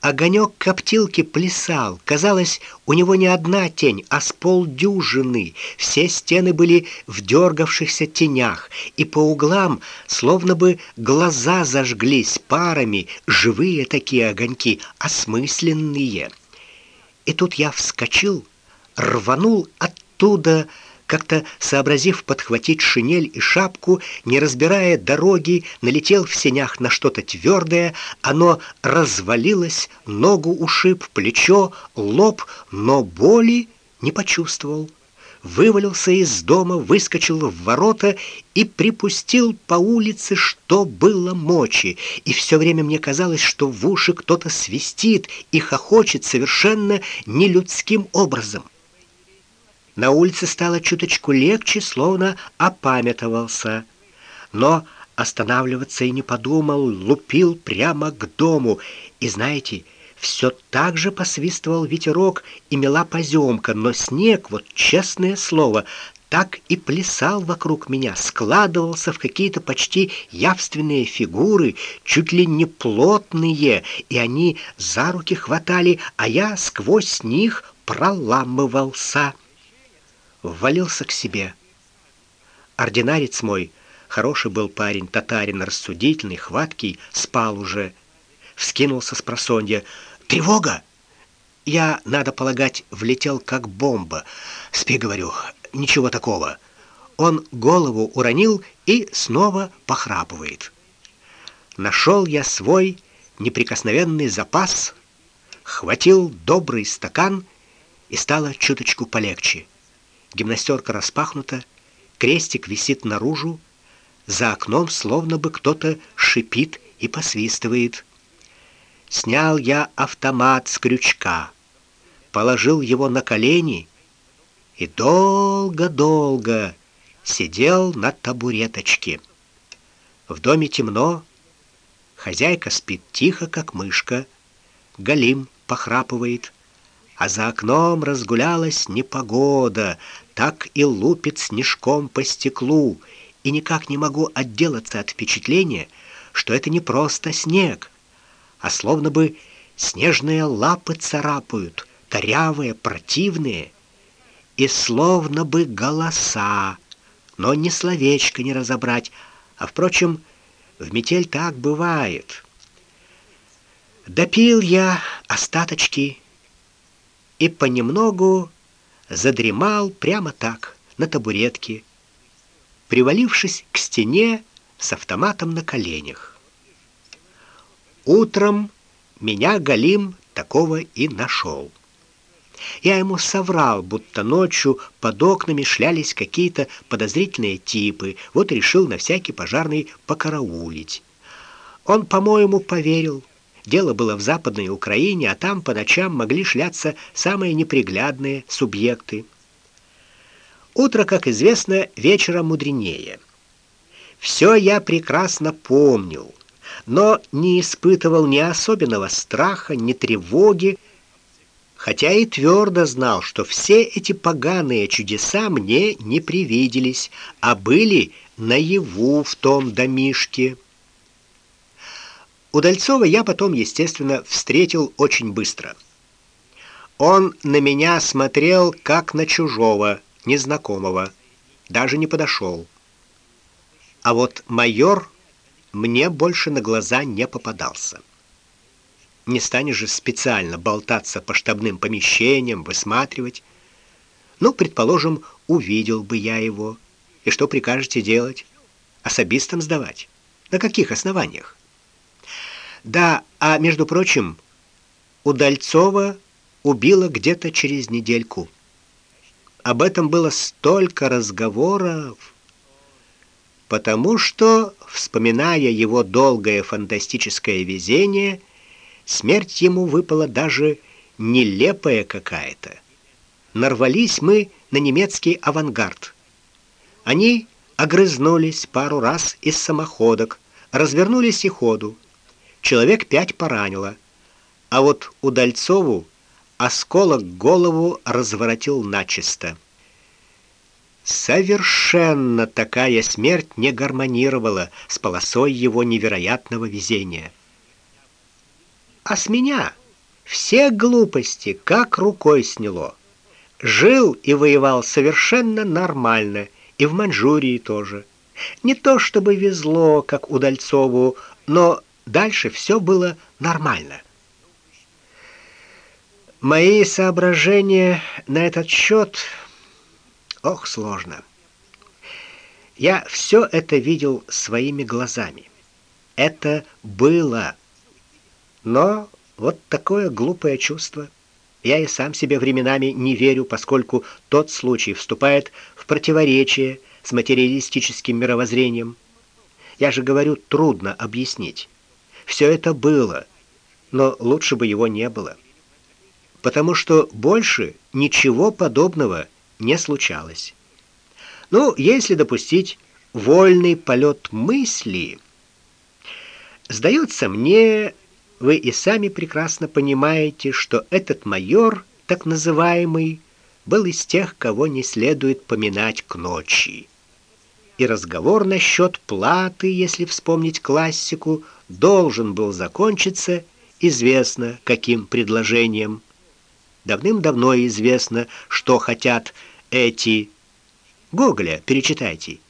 Огонек коптилки плясал. Казалось, у него не одна тень, а с полдюжины. Все стены были в дергавшихся тенях, и по углам словно бы глаза зажглись парами, живые такие огоньки, осмысленные. И тут я вскочил, рванул оттуда, как-то сообразив подхватить шинель и шапку, не разбирая дороги, налетел в сенях на что-то твердое, оно развалилось, ногу ушиб, плечо, лоб, но боли не почувствовал. Вывалился из дома, выскочил в ворота и припустил по улице, что было мочи. И все время мне казалось, что в уши кто-то свистит и хохочет совершенно нелюдским образом. На улице стало чуточку легче, словно опамятовался. Но останавливаться и не подумал, лупил прямо к дому. И знаете, все так же посвистывал ветерок и мела поземка, но снег, вот честное слово, так и плясал вокруг меня, складывался в какие-то почти явственные фигуры, чуть ли не плотные, и они за руки хватали, а я сквозь них проламывался ввалился к себе. Ординарец мой, хороший был парень, татарин, рассудительный, хваткий, спал уже. Вскинулся с просонья. «Тревога!» Я, надо полагать, влетел как бомба. «Спи, говорю, ничего такого». Он голову уронил и снова похрапывает. Нашел я свой неприкосновенный запас, хватил добрый стакан, и стало чуточку полегче. Гимнастерка распахнута, крестик висит наружу, за окном словно бы кто-то шипит и посвистывает. Снял я автомат с крючка, положил его на колени и долго-долго сидел на табуреточке. В доме темно, хозяйка спит тихо, как мышка, Галим похрапывает а за окном разгулялась непогода, так и лупит снежком по стеклу, и никак не могу отделаться от впечатления, что это не просто снег, а словно бы снежные лапы царапают, корявые, противные, и словно бы голоса, но ни словечко не разобрать, а впрочем, в метель так бывает. Допил я остаточки и понемногу задремал прямо так, на табуретке, привалившись к стене с автоматом на коленях. Утром меня Галим такого и нашел. Я ему соврал, будто ночью под окнами шлялись какие-то подозрительные типы. Вот решил на всякий пожарный покараулить. Он, по-моему, поверил. Дело было в Западной Украине, а там по ночам могли шляться самые неприглядные субъекты. Утро, как известно, вечера мудренее. Все я прекрасно помнил, но не испытывал ни особенного страха, ни тревоги, хотя и твердо знал, что все эти поганые чудеса мне не привиделись, а были наяву в том домишке. Удальцова я потом, естественно, встретил очень быстро. Он на меня смотрел как на чужого, незнакомого, даже не подошел. А вот майор мне больше на глаза не попадался. Не станешь же специально болтаться по штабным помещениям, высматривать. Ну, предположим, увидел бы я его. И что прикажете делать? Особистам сдавать? На каких основаниях? Да, а между прочим, Удальцова убила где-то через недельку. Об этом было столько разговоров, потому что, вспоминая его долгое фантастическое везение, смерть ему выпала даже нелепая какая-то. Нарвались мы на немецкий авангард. Они огрызнулись пару раз из самоходок, развернулись и ходу человек пять поранило. А вот Удальцову осколок голову разворотил начисто. Совершенно такая смерть не гармонировала с полосой его невероятного везения. А с меня все глупости как рукой сняло. Жил и воевал совершенно нормально, и в Маньчжурии тоже. Не то чтобы везло, как Удальцову, но дальше все было нормально. Мои соображения на этот счет, ох, сложно. Я все это видел своими глазами. Это было. Но вот такое глупое чувство. Я и сам себе временами не верю, поскольку тот случай вступает в противоречие с материалистическим мировоззрением. Я же говорю, трудно объяснить. Все это было, но лучше бы его не было. Потому что больше ничего подобного не случалось. Ну, если допустить вольный полет мысли, сдается мне, вы и сами прекрасно понимаете, что этот майор, так называемый, был из тех, кого не следует поминать к ночи. И разговор насчет платы, если вспомнить классику, должен был закончиться известно каким предложением. Давным-давно известно, что хотят эти Гоголя перечитайте.